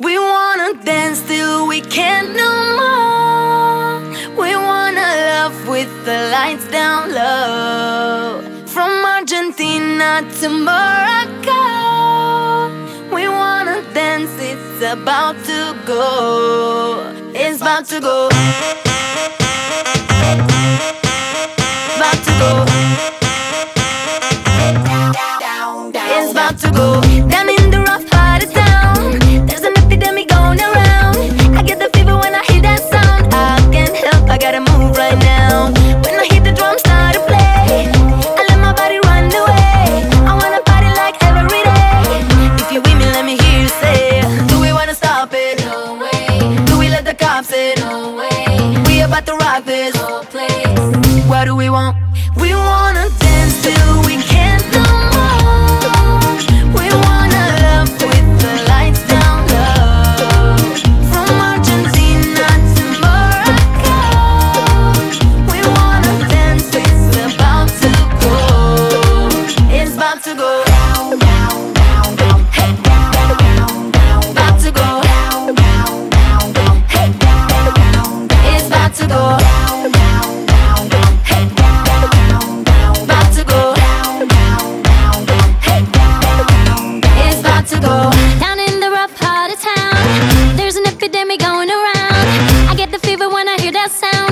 We wanna dance till we can't no more. We wanna love with the lights down low. From Argentina to Morocco. We wanna dance, it's about to go. It's about to go.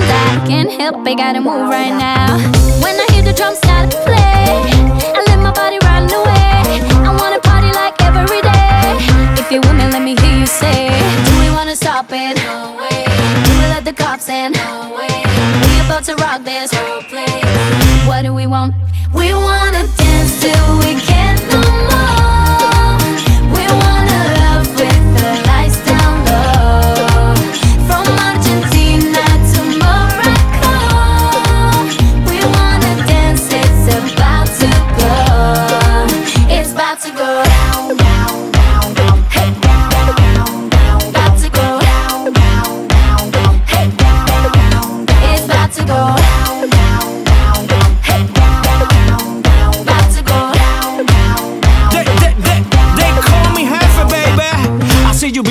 I can't help, I gotta move right now. When I hear the drums start to play, I let my body run away. I wanna party like every day. If you're me, let me hear you say, Do we wanna stop it? No way, Do we let the cops in? no way. We about to rock this whole place. What do we want? We wanna dance till we can't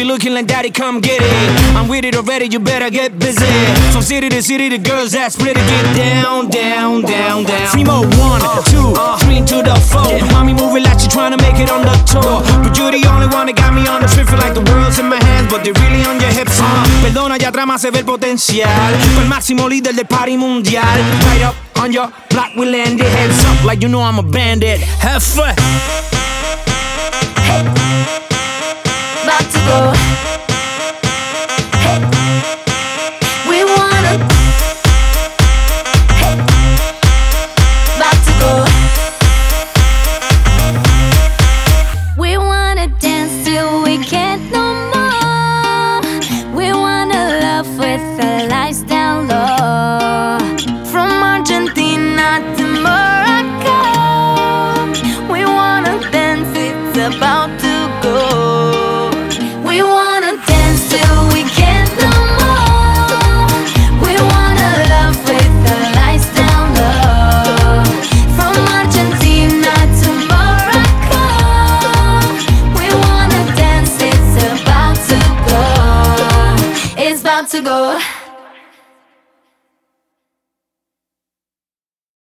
looking like daddy, come get it. I'm with it already, you better get busy. From city to city, the girls that split it, get down, down, down, down. Primo, one, two, three to the four. Mommy moving like you trying to make it on the tour. But you're the only one that got me on the trip, feel like the world's in my hands, but they're really on your hips. Uh. Perdona, allá atrás más se ve el potencial. Fue el máximo líder del party mundial. Right up on your block, we landed. Heads up, like you know I'm a bandit. Have fun. about to go. I want to go.